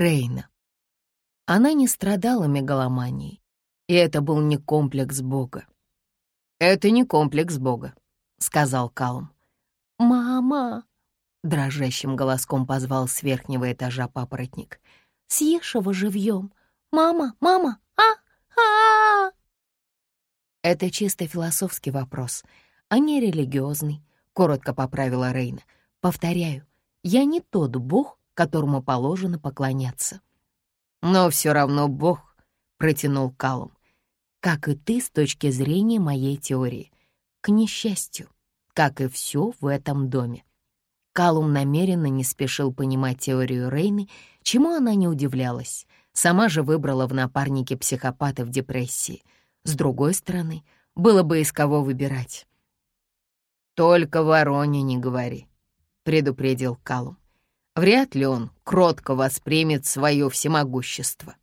Рейна. Она не страдала мегаломанией, и это был не комплекс Бога. «Это не комплекс Бога», — сказал Калум. «Мама!» — дрожащим голоском позвал с верхнего этажа папоротник. «Съешь его живьем! Мама! Мама! А! а, -а, Это чисто философский вопрос, а не религиозный, — коротко поправила Рейна. «Повторяю, я не тот бог, которому положено поклоняться». «Но все равно бог», — протянул Калум, «как и ты с точки зрения моей теории. К несчастью, как и все в этом доме». Калум намеренно не спешил понимать теорию Рейны, чему она не удивлялась. Сама же выбрала в напарнике психопата в депрессии. С другой стороны, было бы из кого выбирать. «Только вороне не говори», — предупредил Калум. «Вряд ли он кротко воспримет свое всемогущество».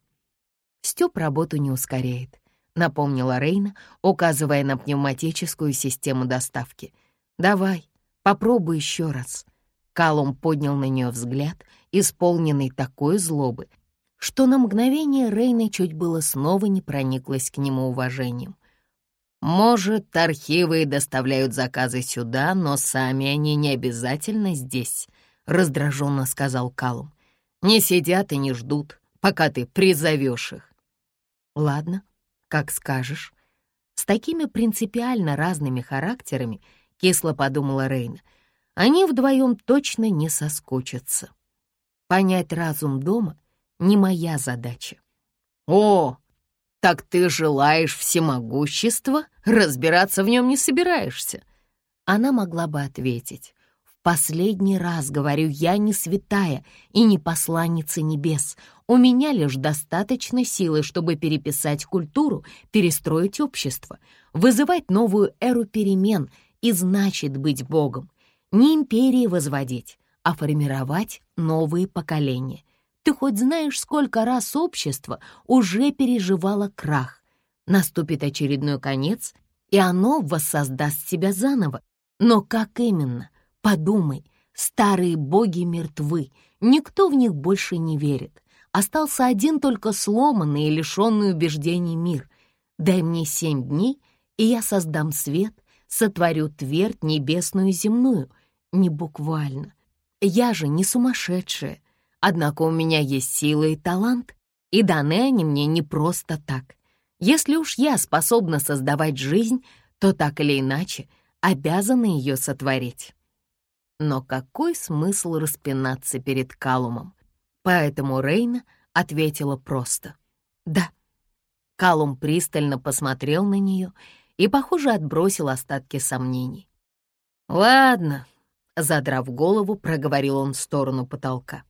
Стёб работу не ускоряет, напомнила Рейна, указывая на пневматическую систему доставки. «Давай, попробуй еще раз». Калум поднял на нее взгляд, исполненный такой злобы, что на мгновение Рейна чуть было снова не прониклась к нему уважением — может, архивы доставляют заказы сюда, но сами они не обязательно здесь, — раздраженно сказал Калум. Не сидят и не ждут, пока ты призовешь их. Ладно, как скажешь. С такими принципиально разными характерами, кисло подумала Рейна, они вдвоем точно не соскучатся. Понять разум дома — не моя задача. «О, «Так ты желаешь всемогущества? Разбираться в нем не собираешься?» Она могла бы ответить. «В последний раз, говорю, я не святая и не посланница небес. У меня лишь достаточно силы, чтобы переписать культуру, перестроить общество, вызывать новую эру перемен и значит быть Богом. Не империи возводить, а формировать новые поколения. Ты хоть знаешь, сколько раз общество уже переживало крах? Наступит очередной конец, и оно воссоздаст себя заново. Но как именно? Подумай, старые боги мертвы, никто в них больше не верит. Остался один только сломанный и лишенный убеждений мир. Дай мне семь дней, и я создам свет, сотворю твердь небесную и земную. Не буквально. Я же не сумасшедшая, Однако у меня есть сила и талант, и даны они мне не просто так. Если уж я способна создавать жизнь, то так или иначе обязана ее сотворить. Но какой смысл распинаться перед Калумом? Поэтому Рейна ответила просто «да». Калум пристально посмотрел на нее и, похоже, отбросил остатки сомнений. «Ладно», — задрав голову, проговорил он в сторону потолка.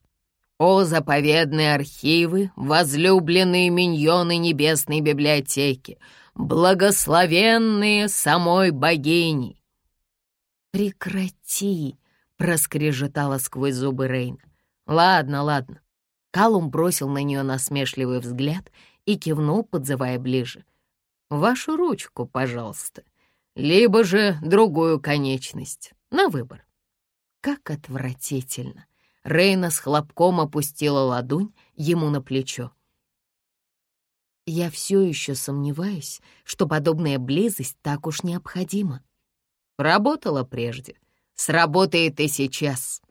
О, заповедные архивы, возлюбленные миньоны небесной библиотеки, благословенные самой богини!» «Прекрати!» — проскрежетала сквозь зубы Рейн. «Ладно, ладно». Калум бросил на нее насмешливый взгляд и кивнул, подзывая ближе. «Вашу ручку, пожалуйста, либо же другую конечность, на выбор». Как отвратительно! Рейна с хлопком опустила ладонь ему на плечо. Я все еще сомневаюсь, что подобная близость так уж необходима. Работала прежде, сработает и сейчас.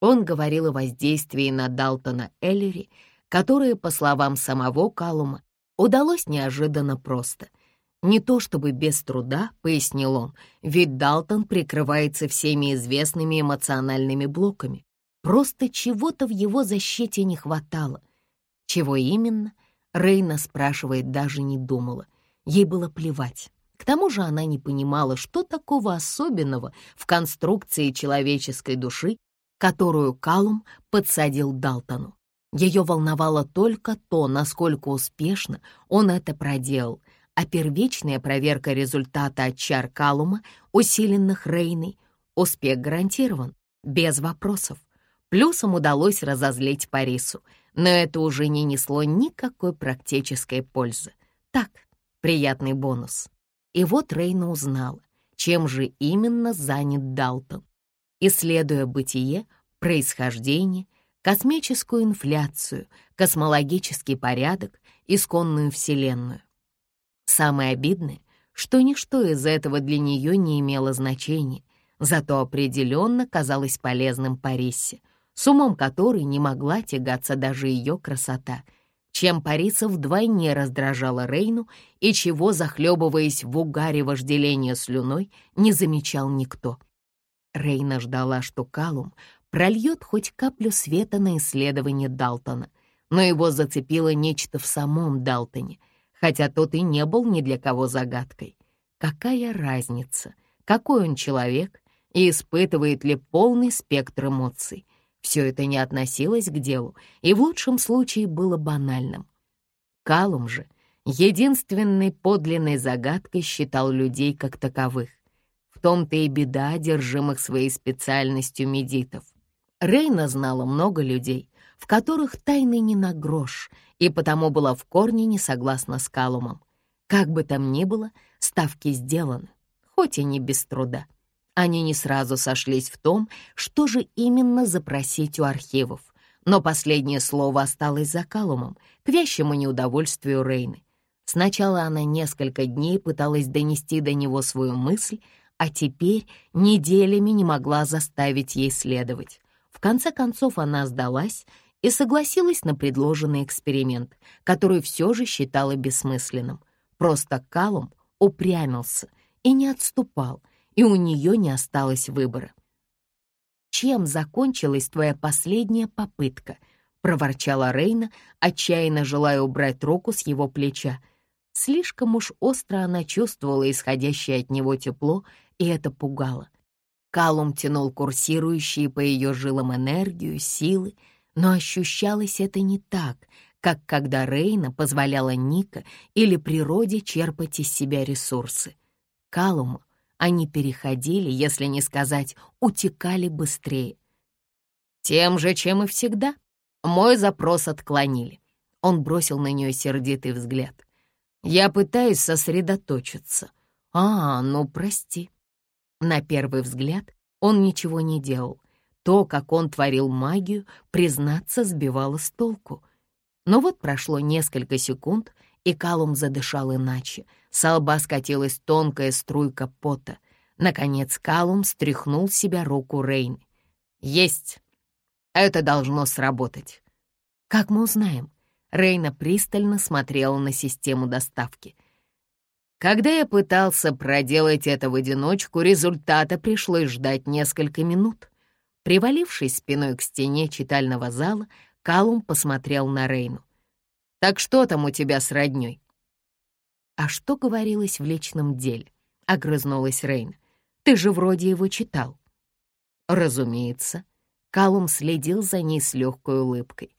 Он говорил о воздействии на Далтона Эллери, которое, по словам самого Калума, удалось неожиданно просто. Не то чтобы без труда, пояснил он, ведь Далтон прикрывается всеми известными эмоциональными блоками. Просто чего-то в его защите не хватало. Чего именно, Рейна спрашивает даже не думала. Ей было плевать. К тому же она не понимала, что такого особенного в конструкции человеческой души, которую Калум подсадил Далтону. Ее волновало только то, насколько успешно он это проделал, а первичная проверка результата от чар Калума, усиленных Рейной, успех гарантирован, без вопросов. Плюсом удалось разозлить Парису, но это уже не несло никакой практической пользы. Так, приятный бонус. И вот Рейна узнала, чем же именно занят Далтон. Исследуя бытие, происхождение, космическую инфляцию, космологический порядок, исконную Вселенную. Самое обидное, что ничто из этого для нее не имело значения, зато определенно казалось полезным Парисе, с умом которой не могла тягаться даже ее красота, чем Париса вдвойне раздражала Рейну и чего, захлебываясь в угаре вожделения слюной, не замечал никто. Рейна ждала, что Калум прольет хоть каплю света на исследование Далтона, но его зацепило нечто в самом Далтоне, хотя тот и не был ни для кого загадкой. Какая разница, какой он человек и испытывает ли полный спектр эмоций? Все это не относилось к делу и в лучшем случае было банальным. Калум же единственной подлинной загадкой считал людей как таковых. В том-то и беда одержимых своей специальностью медитов. Рейна знала много людей, в которых тайны не на грош, и потому была в корне не согласна с Калумом. Как бы там ни было, ставки сделаны, хоть и не без труда. Они не сразу сошлись в том, что же именно запросить у архивов, но последнее слово осталось за Калумом, к вящему неудовольствию Рейны. Сначала она несколько дней пыталась донести до него свою мысль, а теперь неделями не могла заставить ей следовать. В конце концов она сдалась и согласилась на предложенный эксперимент, который все же считала бессмысленным. Просто Калум упрямился и не отступал, и у нее не осталось выбора. «Чем закончилась твоя последняя попытка?» — проворчала Рейна, отчаянно желая убрать руку с его плеча. Слишком уж остро она чувствовала исходящее от него тепло, и это пугало. Калум тянул курсирующие по ее жилам энергию, силы, но ощущалось это не так, как когда Рейна позволяла Ника или природе черпать из себя ресурсы. Калуму они переходили, если не сказать, утекали быстрее. Тем же, чем и всегда, мой запрос отклонили. Он бросил на нее сердитый взгляд. Я пытаюсь сосредоточиться. А, ну прости. На первый взгляд он ничего не делал. То, как он творил магию, признаться, сбивало с толку. Но вот прошло несколько секунд, и Калум задышал иначе. С лба скатилась тонкая струйка пота. Наконец Калум стряхнул с себя руку Рейн. «Есть! Это должно сработать!» «Как мы узнаем?» Рейна пристально смотрела на систему доставки — когда я пытался проделать это в одиночку, результата пришлось ждать несколько минут. Привалившись спиной к стене читального зала, Калум посмотрел на Рейну. «Так что там у тебя с роднёй?» «А что говорилось в личном деле?» — огрызнулась Рейна. «Ты же вроде его читал». «Разумеется». Калум следил за ней с легкой улыбкой.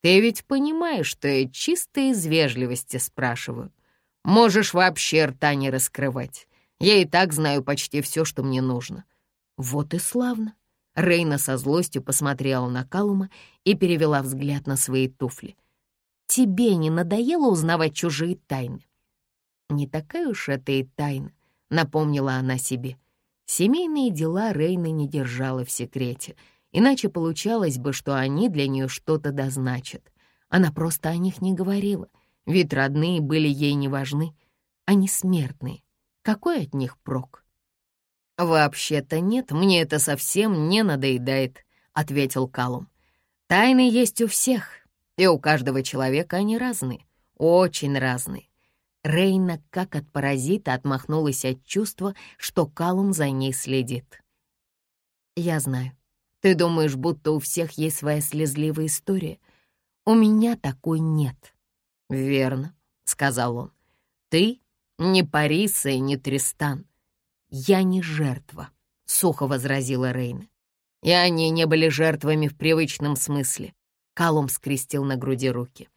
«Ты ведь понимаешь, что я чисто из вежливости спрашиваю. Можешь вообще рта не раскрывать. Я и так знаю почти все, что мне нужно». «Вот и славно». Рейна со злостью посмотрела на Калума и перевела взгляд на свои туфли. «Тебе не надоело узнавать чужие тайны?» «Не такая уж это и тайна», — напомнила она себе. Семейные дела Рейна не держала в секрете, иначе получалось бы, что они для нее что-то дозначат. Она просто о них не говорила, ведь родные были ей не важны. Они смертные. Какой от них прок? «Вообще-то нет, мне это совсем не надоедает», — ответил Калум. «Тайны есть у всех, и у каждого человека они разные, очень разные». Рейна, как от паразита, отмахнулась от чувства, что Калум за ней следит. «Я знаю. Ты думаешь, будто у всех есть своя слезливая история. У меня такой нет. «Верно», — сказал он. «Ты не Париса и не Тристан. Я не жертва», — сухо возразила Рейна. «И они не были жертвами в привычном смысле», — Калум скрестил на груди руки.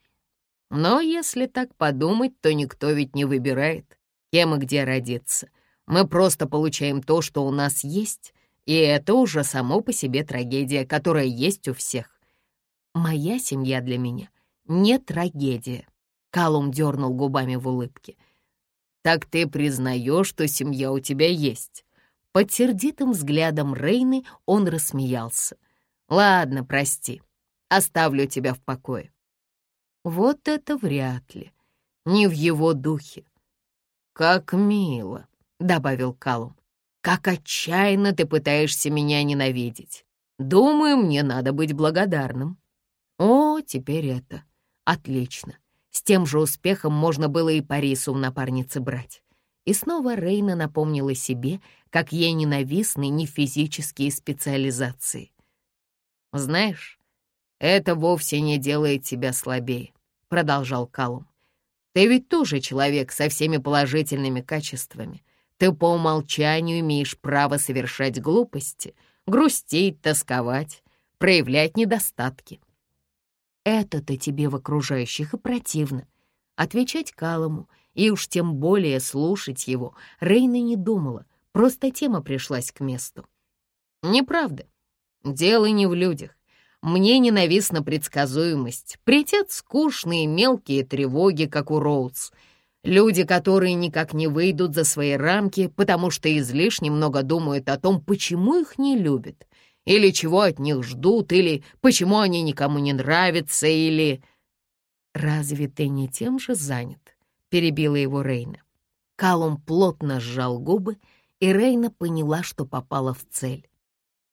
«Но если так подумать, то никто ведь не выбирает, кем и где родиться. Мы просто получаем то, что у нас есть, и это уже само по себе трагедия, которая есть у всех. Моя семья для меня не трагедия. Калум дернул губами в улыбке. «Так ты признаешь, что семья у тебя есть?» Под сердитым взглядом Рейны он рассмеялся. «Ладно, прости. Оставлю тебя в покое». Вот это вряд ли. Не в его духе. «Как мило», — добавил Калум. «Как отчаянно ты пытаешься меня ненавидеть. Думаю, мне надо быть благодарным». «О, теперь это. Отлично. С тем же успехом можно было и Парису в напарнице брать». И снова Рейна напомнила себе, как ей ненавистны не физические специализации. «Знаешь, это вовсе не делает тебя слабее», — продолжал Калум. «Ты ведь тоже человек со всеми положительными качествами. Ты по умолчанию имеешь право совершать глупости, грустить, тосковать, проявлять недостатки. Это-то тебе в окружающих и противно. Отвечать Калому и уж тем более слушать его Рейна не думала, просто тема пришлась к месту. Неправда. Дело не в людях. Мне ненавистна предсказуемость, претят скучные мелкие тревоги, как у Роудс. Люди, которые никак не выйдут за свои рамки, потому что излишне много думают о том, почему их не любят, или чего от них ждут, или почему они никому не нравятся, или... «Разве ты не тем же занят?» — перебила его Рейна. Калум плотно сжал губы, и Рейна поняла, что попала в цель.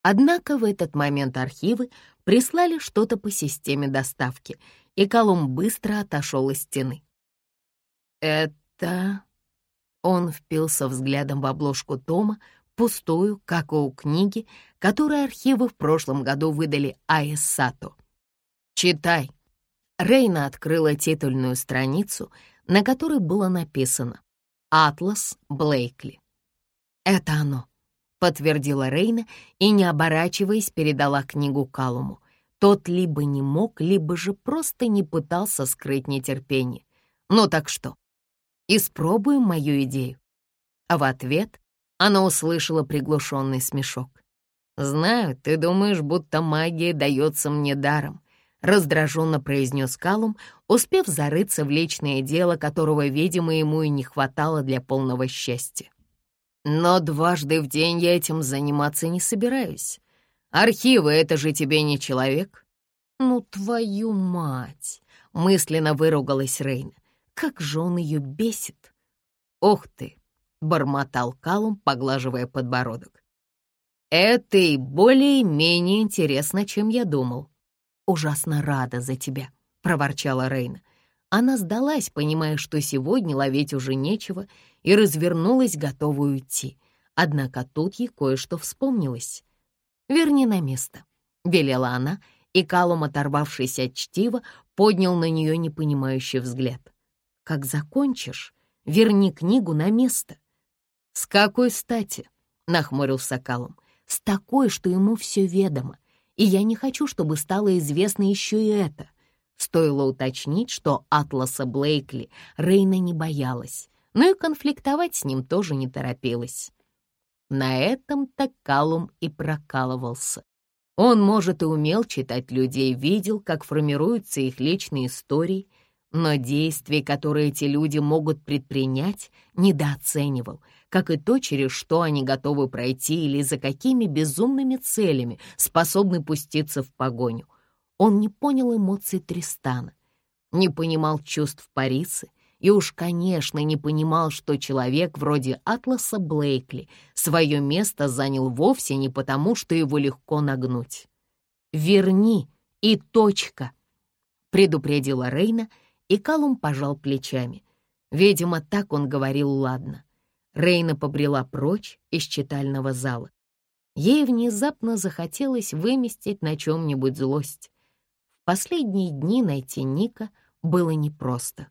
Однако в этот момент архивы прислали что-то по системе доставки, и Колумб быстро отошел из стены. «Это...» Он впился взглядом в обложку тома, пустую, как у книги, которую архивы в прошлом году выдали А.С. Сато. «Читай». Рейна открыла титульную страницу, на которой было написано «Атлас Блейкли». Это оно подтвердила Рейна и, не оборачиваясь, передала книгу Калуму. Тот либо не мог, либо же просто не пытался скрыть нетерпение. «Ну так что, испробуем мою идею?» А в ответ она услышала приглушенный смешок. «Знаю, ты думаешь, будто магия дается мне даром», — раздраженно произнес Калум, успев зарыться в личное дело, которого, видимо, ему и не хватало для полного счастья. Но дважды в день я этим заниматься не собираюсь. Архивы — это же тебе не человек. Ну, твою мать! Мысленно выругалась Рейна. Как же он ее бесит! Ох ты! Бормотал Калум, поглаживая подбородок. Это и более-менее интересно, чем я думал. Ужасно рада за тебя, проворчала Рейна. Она сдалась, понимая, что сегодня ловить уже нечего, и развернулась, готовая уйти. Однако тут ей кое-что вспомнилось. «Верни на место», — велела она, и Калум, оторвавшись от чтива, поднял на нее непонимающий взгляд. «Как закончишь, верни книгу на место». «С какой стати?» — нахмурился Калум. «С такой, что ему все ведомо, и я не хочу, чтобы стало известно еще и это». Стоило уточнить, что Атласа Блейкли Рейна не боялась, но и конфликтовать с ним тоже не торопилась. На этом-то Калум и прокалывался. Он, может, и умел читать людей, видел, как формируются их личные истории, но действия, которые эти люди могут предпринять, недооценивал, как и то, через что они готовы пройти или за какими безумными целями способны пуститься в погоню — он не понял эмоций Тристана, не понимал чувств Парисы и уж, конечно, не понимал, что человек вроде Атласа Блейкли свое место занял вовсе не потому, что его легко нагнуть. «Верни, и точка!» — предупредила Рейна, и Калум пожал плечами. Видимо, так он говорил «ладно». Рейна побрела прочь из читального зала. Ей внезапно захотелось выместить на чем-нибудь злость. Последние дни найти Ника было непросто.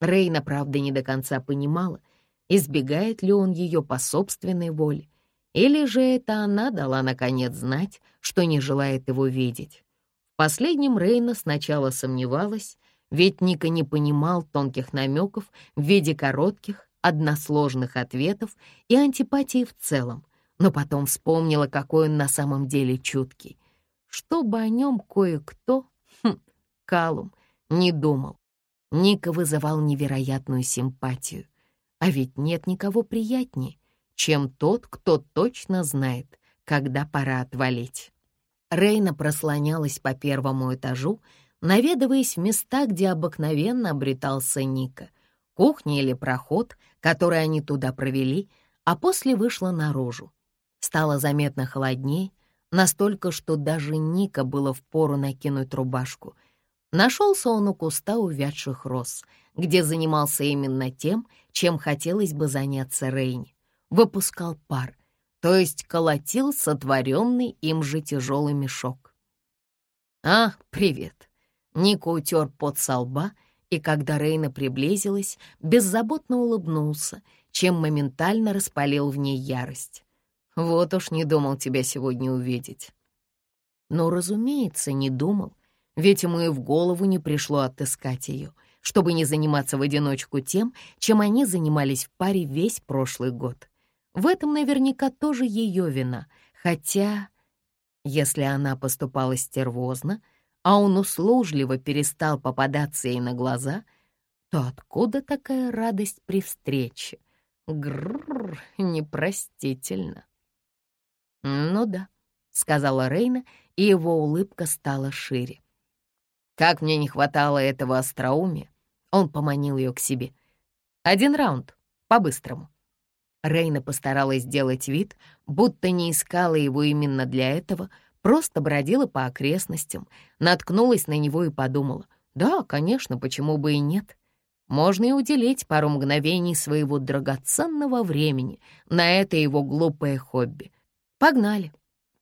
Рейна, правда, не до конца понимала, избегает ли он ее по собственной воле, или же это она дала наконец знать, что не желает его видеть. В последнем Рейна сначала сомневалась, ведь Ника не понимал тонких намеков в виде коротких, односложных ответов и антипатии в целом, но потом вспомнила, какой он на самом деле чуткий. Чтобы о нем кое-кто Калум не думал. Ника вызывал невероятную симпатию. А ведь нет никого приятнее, чем тот, кто точно знает, когда пора отвалить. Рейна прослонялась по первому этажу, наведываясь в места, где обыкновенно обретался Ника, кухня или проход, который они туда провели, а после вышла наружу. Стало заметно холоднее, настолько, что даже Ника было впору накинуть рубашку. Нашелся он у куста увядших роз, где занимался именно тем, чем хотелось бы заняться Рейни. Выпускал пар, то есть колотил сотворенный им же тяжелый мешок. «А, привет!» Ника утер пот со лба, и когда Рейна приблизилась, беззаботно улыбнулся, чем моментально распалил в ней ярость. Вот уж не думал тебя сегодня увидеть. Но, разумеется, не думал, ведь ему и в голову не пришло отыскать ее, чтобы не заниматься в одиночку тем, чем они занимались в паре весь прошлый год. В этом наверняка тоже ее вина, хотя, если она поступала стервозно, а он услужливо перестал попадаться ей на глаза, то откуда такая радость при встрече? Грррр, непростительно. «Ну да», — сказала Рейна, и его улыбка стала шире. «Как мне не хватало этого остроумия!» Он поманил ее к себе. «Один раунд, по-быстрому». Рейна постаралась сделать вид, будто не искала его именно для этого, просто бродила по окрестностям, наткнулась на него и подумала, «Да, конечно, почему бы и нет?» Можно и уделить пару мгновений своего драгоценного времени на это его глупое хобби, Погнали.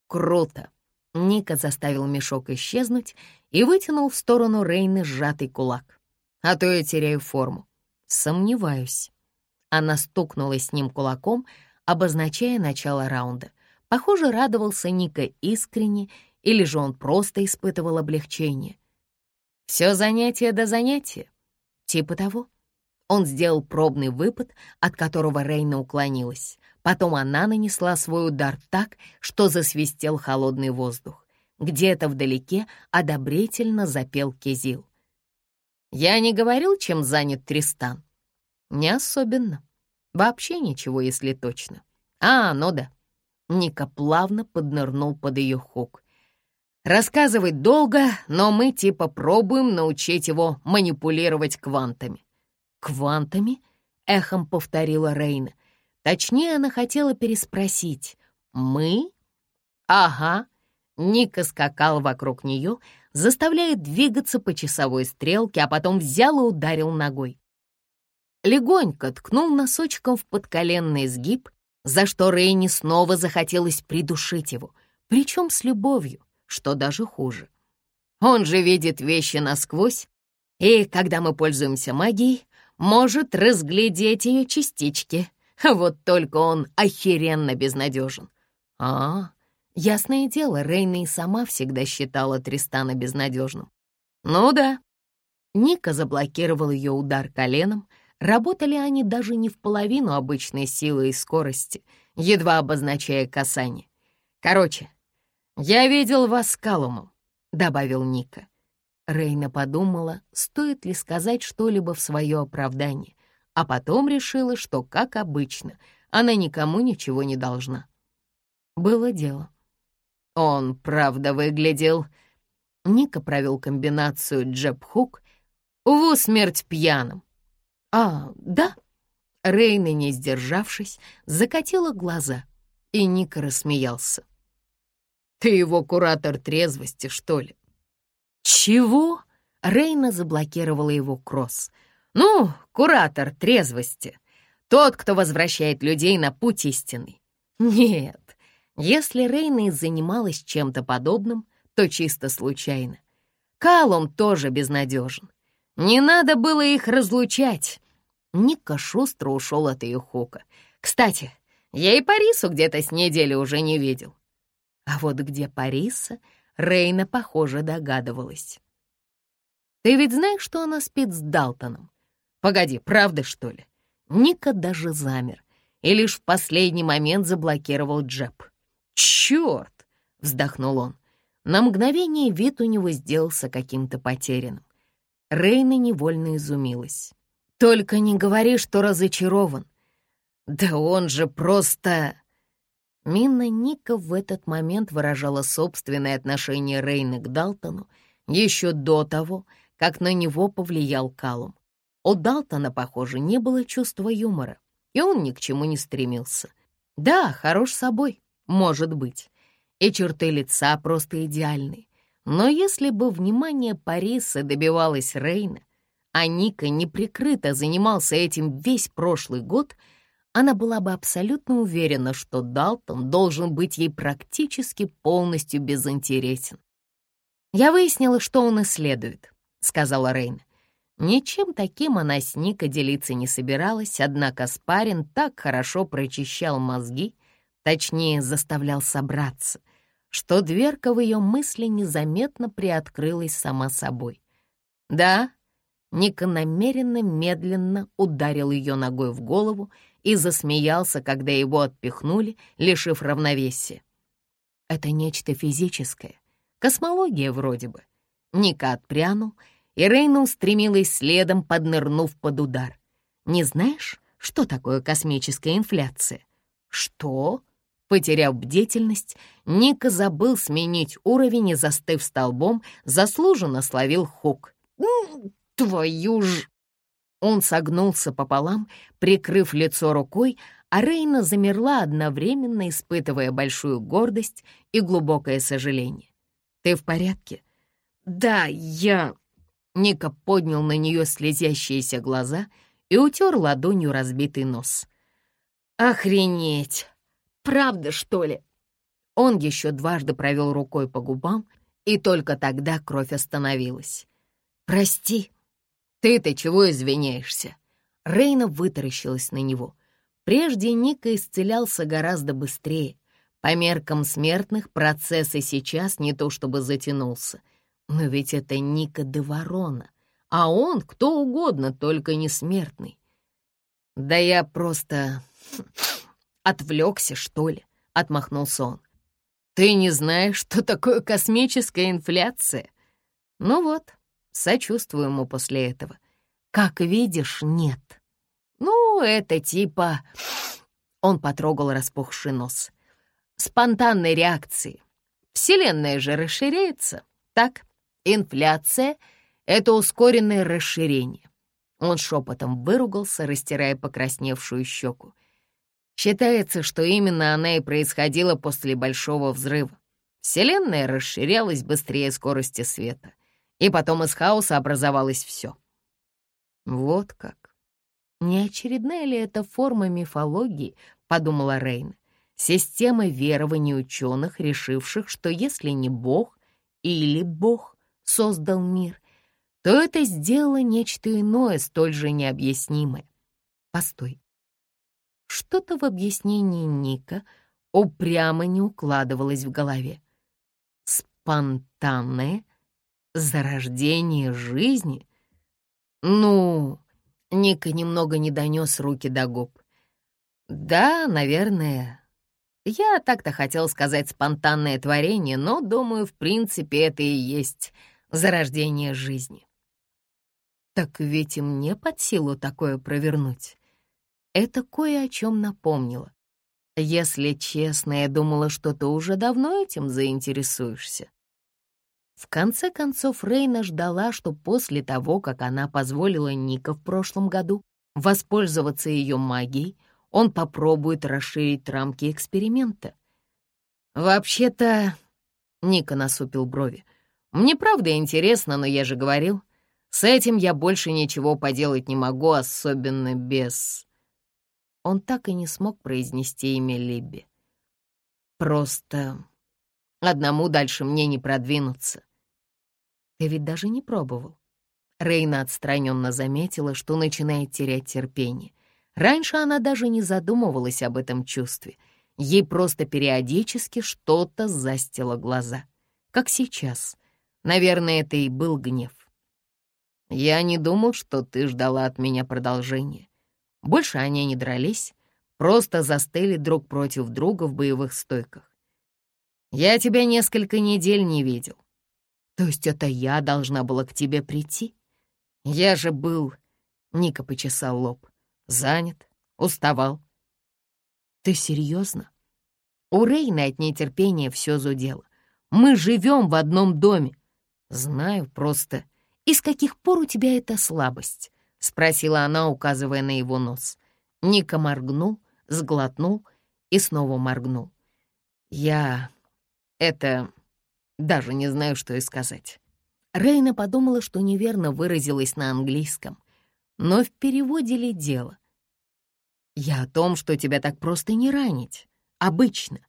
Круто. Ника заставил мешок исчезнуть и вытянул в сторону Рейны сжатый кулак. А то я теряю форму. Сомневаюсь. Она стукнула с ним кулаком, обозначая начало раунда. Похоже, радовался Ника искренне, или же он просто испытывал облегчение. Все занятие до занятия. Типа того. Он сделал пробный выпад, от которого Рейна уклонилась. Потом она нанесла свой удар так, что засвистел холодный воздух. Где-то вдалеке одобрительно запел Кизил. «Я не говорил, чем занят Тристан?» «Не особенно. Вообще ничего, если точно. А, ну да». Ника плавно поднырнул под ее хук. «Рассказывать долго, но мы типа пробуем научить его манипулировать квантами». «Квантами?» — эхом повторила Рейна. Точнее, она хотела переспросить «Мы?» «Ага». Ника скакал вокруг нее, заставляя двигаться по часовой стрелке, а потом взял и ударил ногой. Легонько ткнул носочком в подколенный сгиб, за что Рейни снова захотелось придушить его, причем с любовью, что даже хуже. Он же видит вещи насквозь, и, когда мы пользуемся магией, может разглядеть ее частички, вот только он охеренно безнадежен. А, ясное дело, Рейна и сама всегда считала Тристана безнадежным. Ну да. Ника заблокировал ее удар коленом. Работали они даже не в половину обычной силы и скорости, едва обозначая касание. Короче, я видел вас с Калумом, добавил Ника. Рейна подумала, стоит ли сказать что-либо в свое оправдание а потом решила, что, как обычно, она никому ничего не должна. Было дело. Он, правда, выглядел... Ника провел комбинацию джеб-хук в усмерть пьяным. «А, да?» Рейна, не сдержавшись, закатила глаза, и Ника рассмеялся. «Ты его куратор трезвости, что ли?» «Чего?» Рейна заблокировала его кросс — ну, куратор трезвости. Тот, кто возвращает людей на путь истинный. Нет, если Рейна занималась чем-то подобным, то чисто случайно. Калум тоже безнадежен. Не надо было их разлучать. Ника шустро ушел от ее хока. Кстати, я и Парису где-то с недели уже не видел. А вот где Париса, Рейна, похоже, догадывалась. Ты ведь знаешь, что она спит с Далтоном? Погоди, правда, что ли? Ника даже замер и лишь в последний момент заблокировал джеб. «Черт!» — вздохнул он. На мгновение вид у него сделался каким-то потерянным. Рейна невольно изумилась. «Только не говори, что разочарован. Да он же просто...» Мина Ника в этот момент выражала собственное отношение Рейна к Далтону еще до того, как на него повлиял Калум. У Далтона, похоже, не было чувства юмора, и он ни к чему не стремился. Да, хорош собой, может быть, и черты лица просто идеальные. Но если бы внимание Париса добивалось Рейна, а Ника неприкрыто занимался этим весь прошлый год — она была бы абсолютно уверена, что Далтон должен быть ей практически полностью безинтересен. «Я выяснила, что он исследует», — сказала Рейна. Ничем таким она с Ника делиться не собиралась, однако Спарин так хорошо прочищал мозги, точнее, заставлял собраться, что дверка в ее мысли незаметно приоткрылась сама собой. «Да», Ника намеренно медленно ударил ее ногой в голову и засмеялся, когда его отпихнули, лишив равновесия. Это нечто физическое, космология вроде бы. Ника отпрянул, и Рейна устремилась следом, поднырнув под удар. Не знаешь, что такое космическая инфляция? Что? Потеряв бдительность, Ника забыл сменить уровень и, застыв столбом, заслуженно словил хук. «Твою ж...» Он согнулся пополам, прикрыв лицо рукой, а Рейна замерла одновременно, испытывая большую гордость и глубокое сожаление. «Ты в порядке?» «Да, я...» Ника поднял на нее слезящиеся глаза и утер ладонью разбитый нос. «Охренеть! Правда, что ли?» Он еще дважды провел рукой по губам, и только тогда кровь остановилась. «Прости», «Ты-то чего извиняешься?» Рейна вытаращилась на него. Прежде Ника исцелялся гораздо быстрее. По меркам смертных процесс и сейчас не то чтобы затянулся. Но ведь это Ника де Ворона, а он кто угодно, только не смертный. «Да я просто... отвлекся, что ли?» — отмахнулся он. «Ты не знаешь, что такое космическая инфляция?» «Ну вот, Сочувствую ему после этого. Как видишь, нет. Ну, это типа... Он потрогал распухший нос. Спонтанной реакции. Вселенная же расширяется. Так, инфляция — это ускоренное расширение. Он шепотом выругался, растирая покрасневшую щеку. Считается, что именно она и происходила после Большого взрыва. Вселенная расширялась быстрее скорости света — и потом из хаоса образовалось все. Вот как. Не очередная ли это форма мифологии, подумала Рейн, система верований ученых, решивших, что если не Бог или Бог создал мир, то это сделало нечто иное, столь же необъяснимое. Постой. Что-то в объяснении Ника упрямо не укладывалось в голове. Спонтанное Зарождение жизни? Ну, Ника немного не донес руки до губ. Да, наверное. Я так-то хотел сказать спонтанное творение, но, думаю, в принципе, это и есть зарождение жизни. Так ведь и мне под силу такое провернуть. Это кое о чем напомнило. Если честно, я думала, что ты уже давно этим заинтересуешься. В конце концов, Рейна ждала, что после того, как она позволила Ника в прошлом году воспользоваться ее магией, он попробует расширить рамки эксперимента. «Вообще-то...» — Ника насупил брови. «Мне правда интересно, но я же говорил, с этим я больше ничего поделать не могу, особенно без...» Он так и не смог произнести имя Либби. «Просто Одному дальше мне не продвинуться. Ты ведь даже не пробовал. Рейна отстраненно заметила, что начинает терять терпение. Раньше она даже не задумывалась об этом чувстве. Ей просто периодически что-то застило глаза. Как сейчас. Наверное, это и был гнев. Я не думал, что ты ждала от меня продолжения. Больше они не дрались, просто застыли друг против друга в боевых стойках. Я тебя несколько недель не видел. То есть это я должна была к тебе прийти? Я же был...» Ника почесал лоб. «Занят, уставал». «Ты серьезно?» У Рейны от нетерпения все зудело. «Мы живем в одном доме». «Знаю, просто...» «И с каких пор у тебя эта слабость?» — спросила она, указывая на его нос. Ника моргнул, сглотнул и снова моргнул. «Я... это... даже не знаю, что и сказать». Рейна подумала, что неверно выразилась на английском. Но в переводе ли дело? «Я о том, что тебя так просто не ранить. Обычно».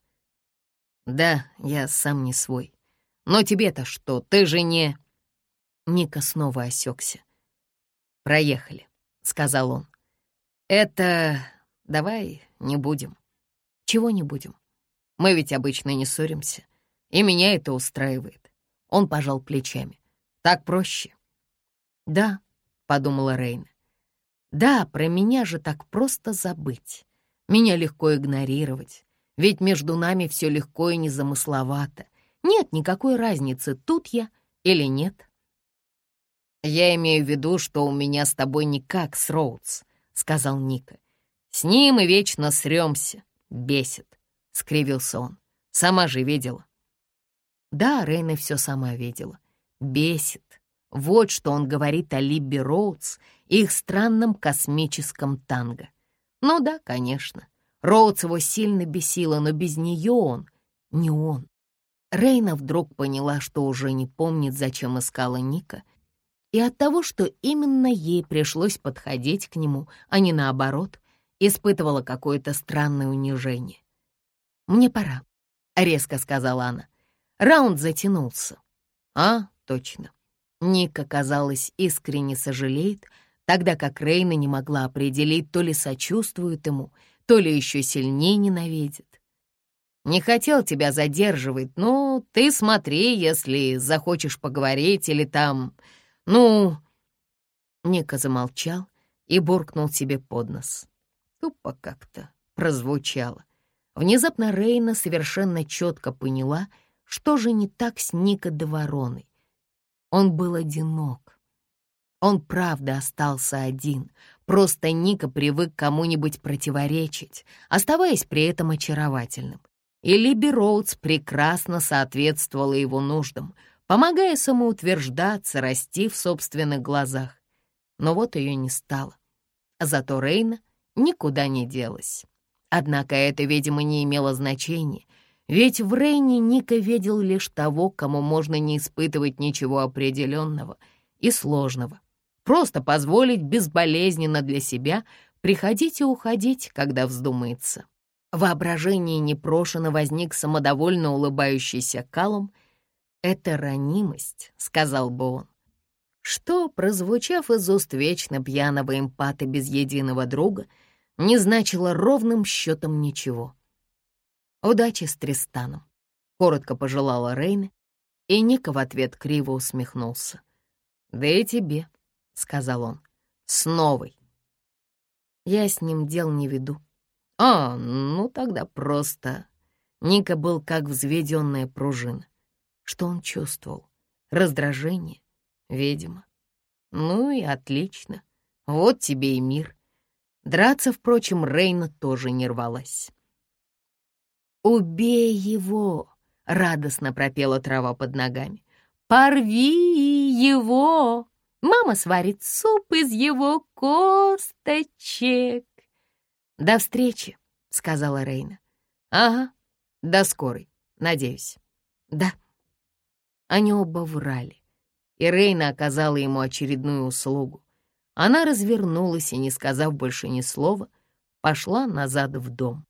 «Да, я сам не свой. Но тебе-то что, ты же не...» Ника снова осекся. «Проехали», — сказал он. «Это... давай не будем». «Чего не будем? Мы ведь обычно не ссоримся, и меня это устраивает». Он пожал плечами. «Так проще». «Да», — подумала Рейна. «Да, про меня же так просто забыть. Меня легко игнорировать, ведь между нами все легко и незамысловато. Нет никакой разницы, тут я или нет». «Я имею в виду, что у меня с тобой никак с Роудс», — сказал Ника. «С ним и вечно срёмся. Бесит», — скривился он. «Сама же видела». Да, Рейна все сама видела. Бесит. Вот что он говорит о Либби Роудс и их странном космическом танго. Ну да, конечно. Роудс его сильно бесила, но без нее он не он. Рейна вдруг поняла, что уже не помнит, зачем искала Ника — и от того, что именно ей пришлось подходить к нему, а не наоборот, испытывала какое-то странное унижение. «Мне пора», — резко сказала она. Раунд затянулся. «А, точно». Ника, казалось, искренне сожалеет, тогда как Рейна не могла определить, то ли сочувствует ему, то ли еще сильнее ненавидит. «Не хотел тебя задерживать, но ты смотри, если захочешь поговорить или там...» «Ну...» Ника замолчал и буркнул себе под нос. Тупо как-то прозвучало. Внезапно Рейна совершенно четко поняла, что же не так с Ника до Вороной. Он был одинок. Он правда остался один, просто Ника привык кому-нибудь противоречить, оставаясь при этом очаровательным. И Либи Роудс прекрасно соответствовала его нуждам — помогая самоутверждаться, расти в собственных глазах. Но вот ее не стало. Зато Рейна никуда не делась. Однако это, видимо, не имело значения, ведь в Рейне Ника видел лишь того, кому можно не испытывать ничего определенного и сложного. Просто позволить безболезненно для себя приходить и уходить, когда вздумается. В воображении непрошено возник самодовольно улыбающийся Калум — «Это ранимость», — сказал бы он, что, прозвучав из уст вечно пьяного эмпата без единого друга, не значило ровным счетом ничего. «Удачи с Тристаном», — коротко пожелала Рейна, и Ника в ответ криво усмехнулся. «Да и тебе», — сказал он, — «с новой». Я с ним дел не веду. «А, ну тогда просто...» Ника был как взведенная пружина. Что он чувствовал? Раздражение? Видимо. Ну и отлично. Вот тебе и мир. Драться, впрочем, Рейна тоже не рвалась. «Убей его!» — радостно пропела трава под ногами. «Порви его! Мама сварит суп из его косточек!» «До встречи!» — сказала Рейна. «Ага, до скорой, надеюсь». «Да». Они оба врали, и Рейна оказала ему очередную услугу. Она развернулась и, не сказав больше ни слова, пошла назад в дом.